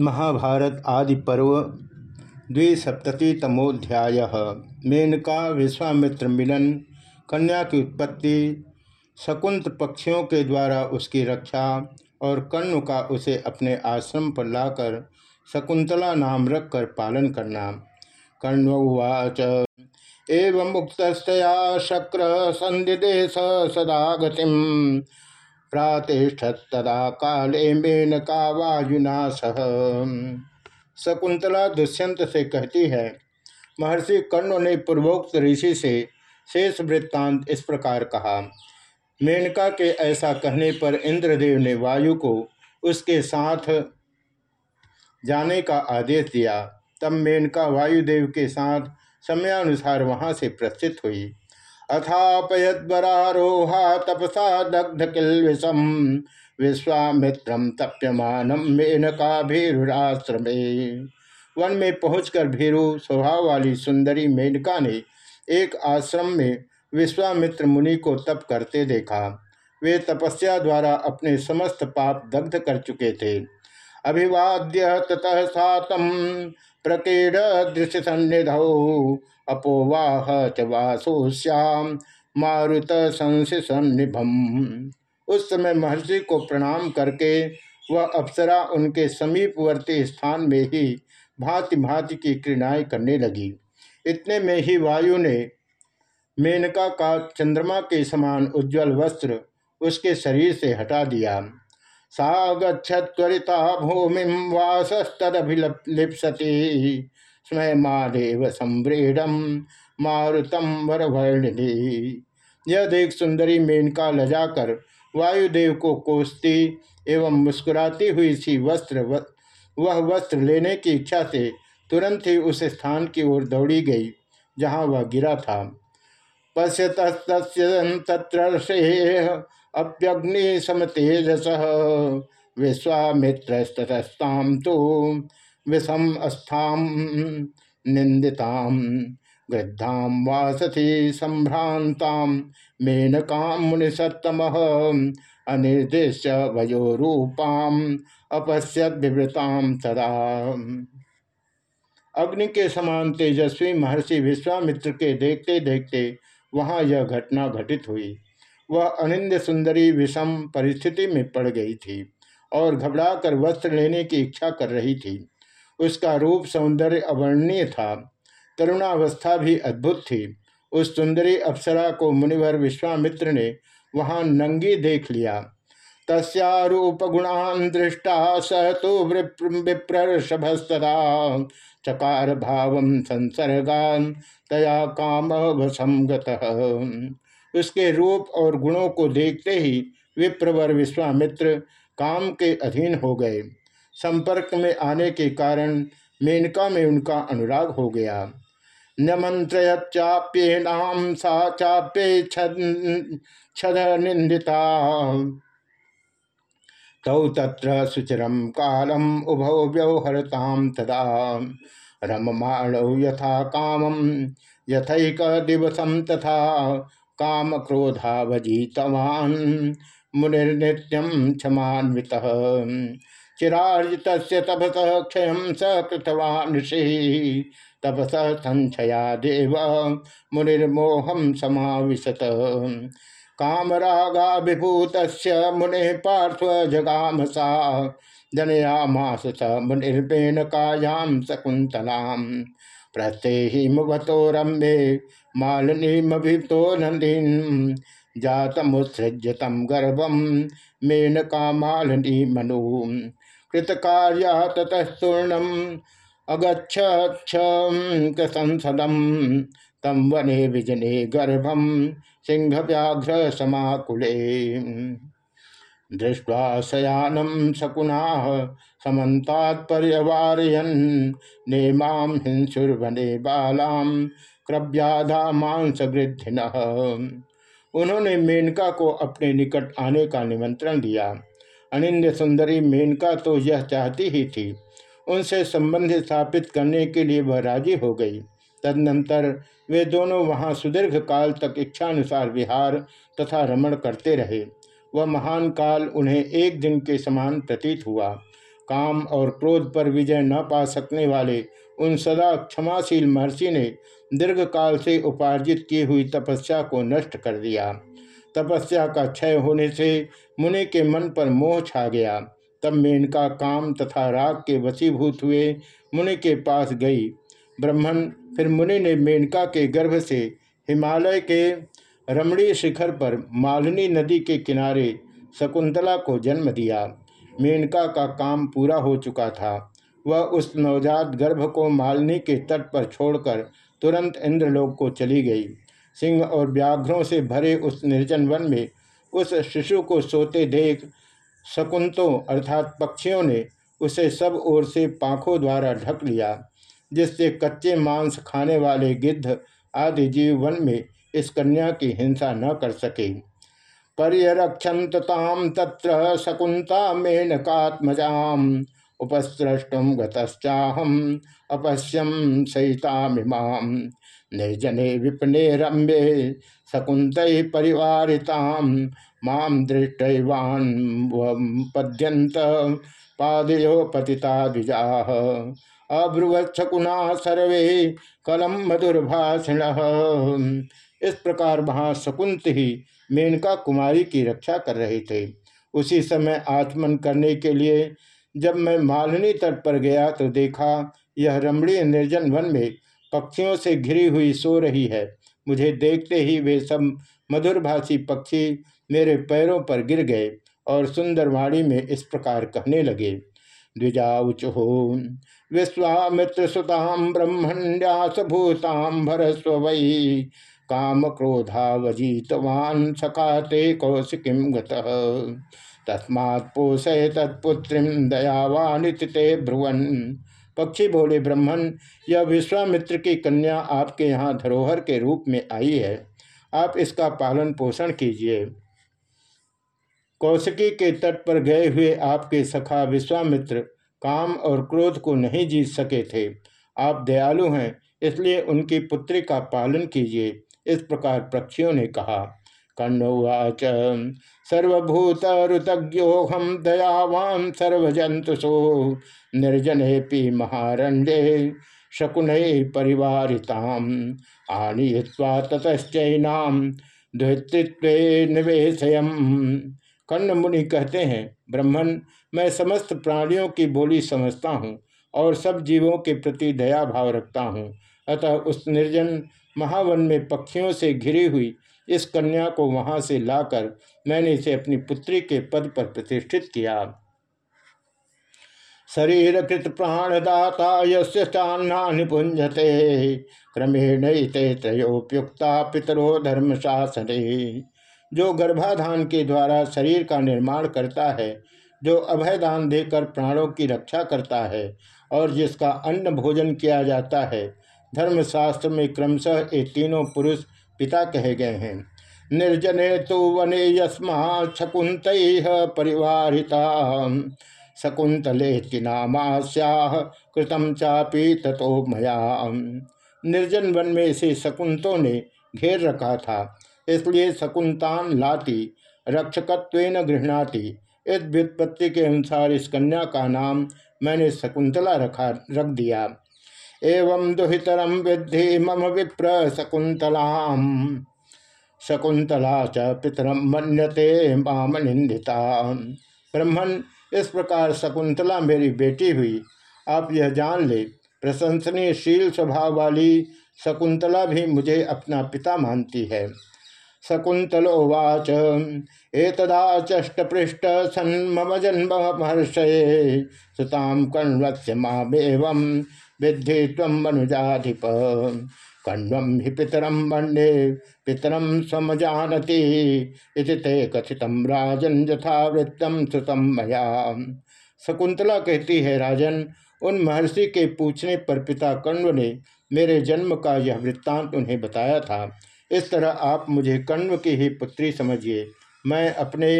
महाभारत आदि पर्व द्विसप्ततितमोध्याय। मेनका विश्वामित्र मिलन, कन्या की उत्पत्ति, शकुंत पक्षियों के द्वारा उसकी रक्षा और कर्ण का उसे अपने आश्रम पर लाकर शकुंतला नाम रखकर पालन करना। कर्णवाच एवं मुक्तस्तया शक्र संदिदेश सदा गतिम। प्रातिष्ठतदा काले मेनका वायुना सह। शकुंतला दुष्यंत से कहती है, महर्षि कर्ण ने पूर्वोक्त ऋषि से शेष वृत्तांत इस प्रकार कहा, मेनका के ऐसा कहने पर इंद्रदेव ने वायु को उसके साथ जाने का आदेश दिया। तब मेनका वायुदेव के साथ समयानुसार वहाँ से प्रस्थित हुई। अथापयदरारोहा तपसा दग्ध किल विषम विश्वामित्रम तप्यमान मेनका भीरुराश्रमे वन में पहुंचकर भीरु स्वभाव वाली सुंदरी मेनका ने एक आश्रम में विश्वामित्र मुनि को तप करते देखा। वे तपस्या द्वारा अपने समस्त पाप दग्ध कर चुके थे। अभिवाद्य ततः सातम प्रकीड दृश्य सन्निधौ। अपोवाह च वासोश्याम मारुत संसिसन्निभम उस समय महर्षि को प्रणाम करके वह अप्सरा उनके समीपवर्ती स्थान में ही भांति भांति की क्रीड़ाएँ करने लगी। इतने में ही वायु ने मेनका का चंद्रमा के समान उज्जवल वस्त्र उसके शरीर से हटा दिया। सा गच्छत्वरिता भूमि वासस्तभिलिप्सति स्वयमादेव संव्रीडम मारुतम वरवर्णिनी। यह देख सुंदरी मेनका लजाकर वायुदेव को कोसती एवं मुस्कुराती हुई सी वस्त्र वह वस्त्र लेने की इच्छा से तुरंत ही उस स्थान की ओर दौड़ी गई, जहाँ वह गिरा था। पश्यत तत्र अप्यग्नि समतेजस विश्वामित्रस्तस्ताम तो विषम अस्थाम निंदिताम गृद्धाम वासथि संभ्रांताम मेनकाम मुनिसत्तम अनिर्देश वयोरूपाम अपश्यत विवृताम सदा। अग्नि के समान तेजस्वी महर्षि विश्वामित्र के देखते देखते वहाँ यह घटना घटित हुई। वह अनिंद सुंदरी विषम परिस्थिति में पड़ गई थी और घबराकर वस्त्र लेने की इच्छा कर रही थी। उसका रूप सौंदर्य अवर्णनीय था। तरुणावस्था भी अद्भुत थी। उस सुंदरी अप्सरा को मुनिवर विश्वामित्र ने वहाँ नंगी देख लिया। तस्रूप गुणान दृष्टा स तो विप्रषभस्तदा चकार भाव संसर्गान तया काम वसंगत उसके रूप और गुणों को देखते ही विप्रवर विश्वामित्र काम के अधीन हो गए। संपर्क में आने के कारण मेनका में उनका अनुराग हो गया। नाम सा चाप्ये छद निंदिता तौ सुचिरम कालम उभौ व्यवहरताम तदा। रममाणौ यथा कामम यथक दिवसम तथा। काम क्रोधावजीतवान् मुनिर्नित्यम क्षमान्वित। चिरार्जित तपस क्षय स कृतवान् तपस संशया देव मुनिर्मोहम समाविशत। कामरागा विभूत मुने पार्श्व जगाम सा। जनयामास स मुनिर्बेन कायाम शकुंतलाम प्रत्येहिमवतो रम्ये मालिनीमभितो नंदीन जातमुत्सृज्यतम गर्भम मेनका मालिनी मनु कृतकार्या ततस्तूर्णम अगछदम तम वने विजने गर्भम सिंह व्याघ्र समाकुले दृष्ट्वा शयानम शकुना समन्तात्पर्यवारयन। नेमाम हिंसुर्वने बालाम क्रव्याधा मांस वृद्धि उन्होंने मेनका को अपने निकट आने का निमंत्रण दिया। अनिंद सुंदरी मेनका तो यह चाहती ही थी। उनसे संबंध स्थापित करने के लिए वह राज़ी हो गई। तदनंतर वे दोनों वहाँ सुदीर्घ काल तक इच्छानुसार विहार तथा रमण करते रहे। वह महान काल उन्हें एक दिन के समान प्रतीत हुआ। काम और क्रोध पर विजय न पा सकने वाले उन सदा क्षमाशील महर्षि ने दीर्घ काल से उपार्जित की हुई तपस्या को नष्ट कर दिया। तपस्या का क्षय होने से मुनि के मन पर मोह छा गया। तब मेनका काम तथा राग के वशीभूत हुए, मुनि के पास गई। ब्रह्मण, फिर मुनि ने मेनका के गर्भ से हिमालय के रमणीय शिखर पर मालिनी नदी के किनारे शकुंतला को जन्म दिया। मेनका का काम पूरा हो चुका था। वह उस नवजात गर्भ को मालिनी के तट पर छोड़कर तुरंत इंद्रलोक को चली गई। सिंह और व्याघ्रों से भरे उस निर्जन वन में उस शिशु को सोते देख शकुंतों अर्थात पक्षियों ने उसे सब ओर से पाखों द्वारा ढक लिया, जिससे कच्चे मांस खाने वाले गिद्ध आदि जीव वन में इस कन्या की हिंसा न कर सके। पर्यरक्षत ताम तत्र शकुंता मेनकात्मजाम उपस्रष्टुम गतश्चाहम अपश्यम सहितामिमाम निर्जने विपने रम्ये शकुंत परिवारिताम माम दृष्टवान पद्यंत पादयो पतिता द्विजा। अब्रुवत्कुना सर्वे, कलम मधुरभाषिण। इस प्रकार वहाँ शकुंत ही मेनका कुमारी की रक्षा कर रहे थे। उसी समय आचमन करने के लिए जब मैं मालिनी तट पर गया तो देखा यह रमणीय निर्जन वन में पक्षियों से घिरी हुई सो रही है। मुझे देखते ही वे सब मधुरभाषी पक्षी मेरे पैरों पर गिर गए और सुंदर वाणी में इस प्रकार कहने लगे द्विजाउचुहो विश्वामित्र सुताम ब्रह्मण्यास भूताम भरस्व वही काम क्रोधावजीतवान सखाते कौशिकीम गस्मात् पोषय तत्पुत्रीम दयावानित ते ब्रुवन। पक्षी बोले ब्रह्मण यह विश्वामित्र की कन्या आपके यहाँ धरोहर के रूप में आई है। आप इसका पालन पोषण कीजिए। कौशिकी के तट पर गए हुए आपके सखा विश्वामित्र काम और क्रोध को नहीं जीत सके थे। आप दयालु हैं, इसलिए उनकी पुत्री का पालन कीजिए, इस प्रकार पक्षियों ने कहा। कण्णुवाच सर्वभूत ऋतज्ञोहम दयावान सर्वजंतुषो निर्जने महारण्ये शकुन परिवारिताम। आनीय्वा ततश्चैनाम द्वित्व निवेशयम। कर्ण मुनि कहते हैं ब्रह्मण मैं समस्त प्राणियों की बोली समझता हूँ और सब जीवों के प्रति दया भाव रखता हूँ। अतः उस निर्जन महावन में पक्षियों से घिरी हुई इस कन्या को वहाँ से लाकर मैंने इसे अपनी पुत्री के पद पर प्रतिष्ठित किया। शरीर कृत प्राणदाता यन्ना निपुंजते क्रमेण त्रयोपयुक्ता पितरो धर्म शासने जो गर्भाधान के द्वारा शरीर का निर्माण करता है, जो अभयदान देकर प्राणों की रक्षा करता है और जिसका अन्न भोजन किया जाता है, धर्मशास्त्र में क्रमशः ये तीनों पुरुष पिता कहे गए हैं। निर्जने तो वने यस्मा शकुंत परिवारिता शकुंतले नामास्याह कृतम चापी तथो मया निर्जन वन में से शकुंतों ने घेर रखा था, इसलिए शकुंतान लाती रक्षकत्व गृहणाती इस व्युत्पत्ति के अनुसार इस कन्या का नाम मैंने शकुंतला रखा, रख दिया। एवं दुहितरम विद्धि मम विप्र शकुंतलाम शकुंतला च पितरम मन्यते, माम निंदिता ब्रह्मण इस प्रकार शकुंतला मेरी बेटी हुई। आप यह जान ले, प्रशंसनीयशील स्वभाव वाली शकुंतला भी मुझे अपना पिता मानती है। शकुंतलोवाच, एतदा चष्टपृष्ठ सन्म जन्म महर्षये सुताम कण्वस्य मामेव विद्धि तम मनुजाधिप कण्वम हि पितरम वंडे पितरम समजानती इति ते कथितम राजन यथावृत्तम श्रुतम मया। शकुंतला कहती है, राजन, उन महर्षि के पूछने पर पिता कण्व ने मेरे जन्म का यह वृत्तांत उन्हें बताया था। इस तरह आप मुझे कण्व की ही पुत्री समझिए। मैं अपने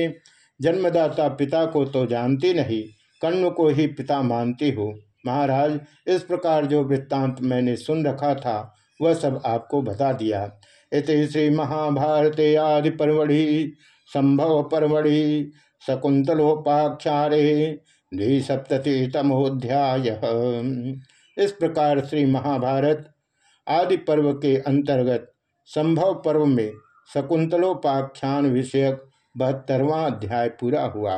जन्मदाता पिता को तो जानती नहीं कण्व को ही पिता मानती हूँ। महाराज, इस प्रकार जो वृत्तांत मैंने सुन रखा था, वह सब आपको बता दिया। इस श्री महाभारते आदि परवड़ी संभव परवड़ी शकुंतलोपाख्यारे द्विसप्तति इस प्रकार श्री महाभारत आदि पर्व के अंतर्गत संभव पर्व में शकुंतलोपाख्यान विषयक बहत्तरवा अध्याय पूरा हुआ।